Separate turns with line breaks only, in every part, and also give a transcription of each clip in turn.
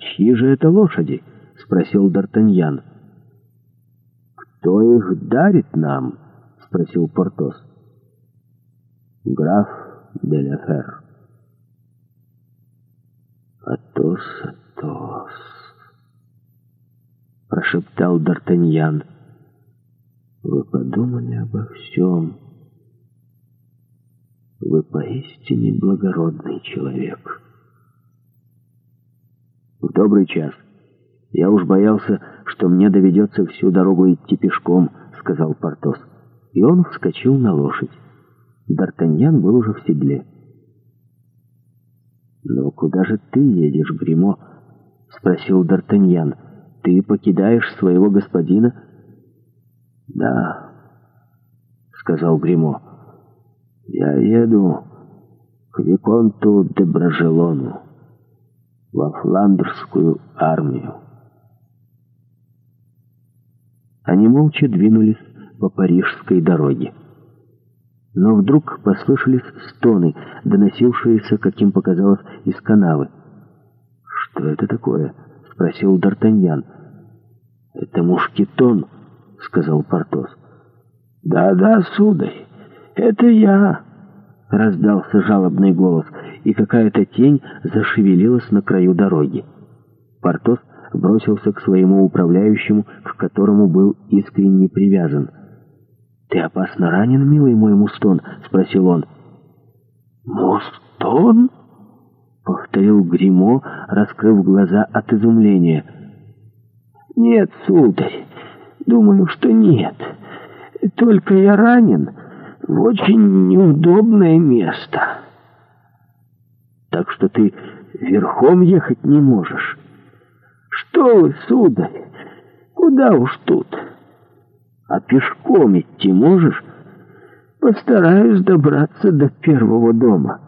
«Чьи же это лошади?» — спросил Д'Артаньян. «Кто их дарит нам?» — спросил Портос. «Граф Беляфер». «Атос, Атос!» — прошептал Д'Артаньян. «Вы подумали обо всем. Вы поистине благородный человек» добрый час. Я уж боялся, что мне доведется всю дорогу идти пешком, сказал Портос. И он вскочил на лошадь. Д'Артаньян был уже в седле. «Но куда же ты едешь, Гримо? спросил Д'Артаньян. «Ты покидаешь своего господина?» «Да», — сказал Гримо. «Я еду к Виконту де Брожелону» во фландерскую армию. Они молча двинулись по парижской дороге. Но вдруг послышались стоны, доносившиеся, как им показалось, из канавы. «Что это такое?» — спросил Д'Артаньян. «Это мушкетон», — сказал Портос.
«Да-да, сударь, это я»
раздался жалобный голос, и какая-то тень зашевелилась на краю дороги. Портос бросился к своему управляющему, к которому был искренне привязан. «Ты опасно ранен, милый мой Мустон?» — спросил он.
«Мустон?»
— повторил гримо раскрыв глаза от изумления.
«Нет, сударь, думаю, что нет. Только я ранен, в очень неудобное место.
Так что ты верхом ехать не можешь.
Что вы, сударь, куда уж тут?
А пешком идти можешь?
Постараюсь добраться до первого дома.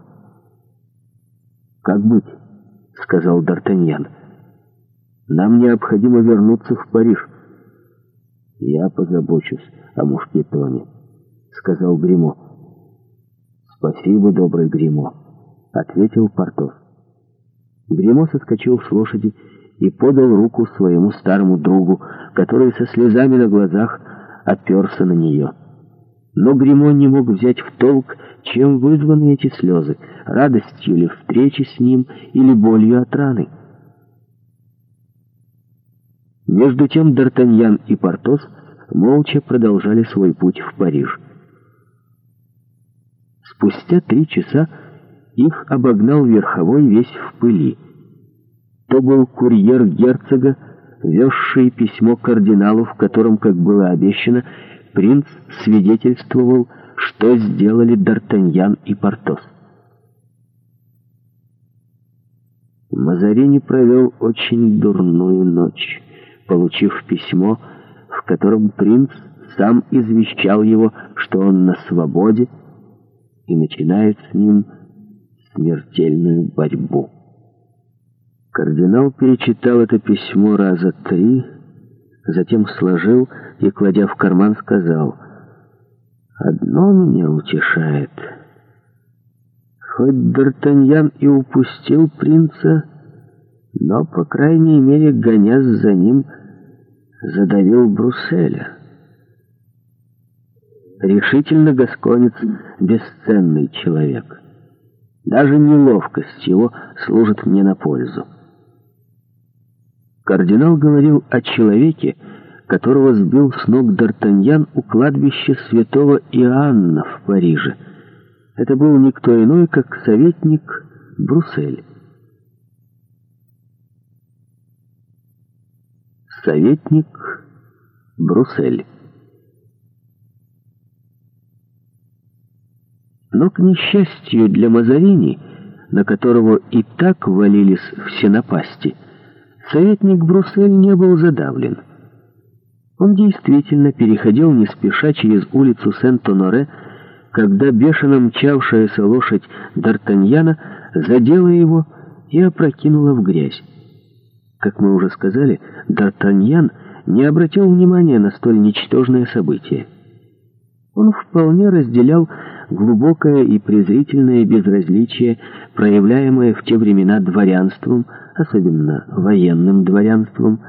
Как быть, сказал Д'Артаньян. Нам необходимо вернуться в Париж. Я позабочусь о мушкетоне. — сказал Гримо. «Спасибо, добрый Гримо», — ответил Портос. Гримо соскочил с лошади и подал руку своему старому другу, который со слезами на глазах оперся на нее. Но Гримо не мог взять в толк, чем вызваны эти слезы, радостью ли встречи с ним или болью от раны. Между тем Д'Артаньян и Портос молча продолжали свой путь в Париж. Спустя три часа их обогнал верховой весь в пыли. То был курьер герцога, везший письмо кардиналу, в котором, как было обещано, принц свидетельствовал, что сделали Д'Артаньян и Портос. Мазарини провел очень дурную ночь, получив письмо, в котором принц сам извещал его, что он на свободе, и начинает с ним смертельную борьбу. Кардинал перечитал это письмо раза три, затем сложил и, кладя в карман, сказал «Одно меня утешает. Хоть Д'Артаньян и упустил принца, но, по крайней мере, гонясь за ним, задавил Брусселя». Решительно Гасконец — бесценный человек. Даже неловкость его служит мне на пользу. Кардинал говорил о человеке, которого сбил с ног Д'Артаньян у кладбища святого Иоанна в Париже. Это был никто иной, как советник Бруссель. Советник Бруссель но, к несчастью для Мазарини, на которого и так валились все напасти, советник Бруссель не был задавлен. Он действительно переходил не спеша через улицу Сент-Оноре, когда бешено мчавшаяся лошадь Д'Артаньяна задела его и опрокинула в грязь. Как мы уже сказали, Д'Артаньян не обратил внимания на столь ничтожное событие. Он вполне разделял глубокое и презрительное безразличие, проявляемое в те времена дворянством, особенно военным дворянством,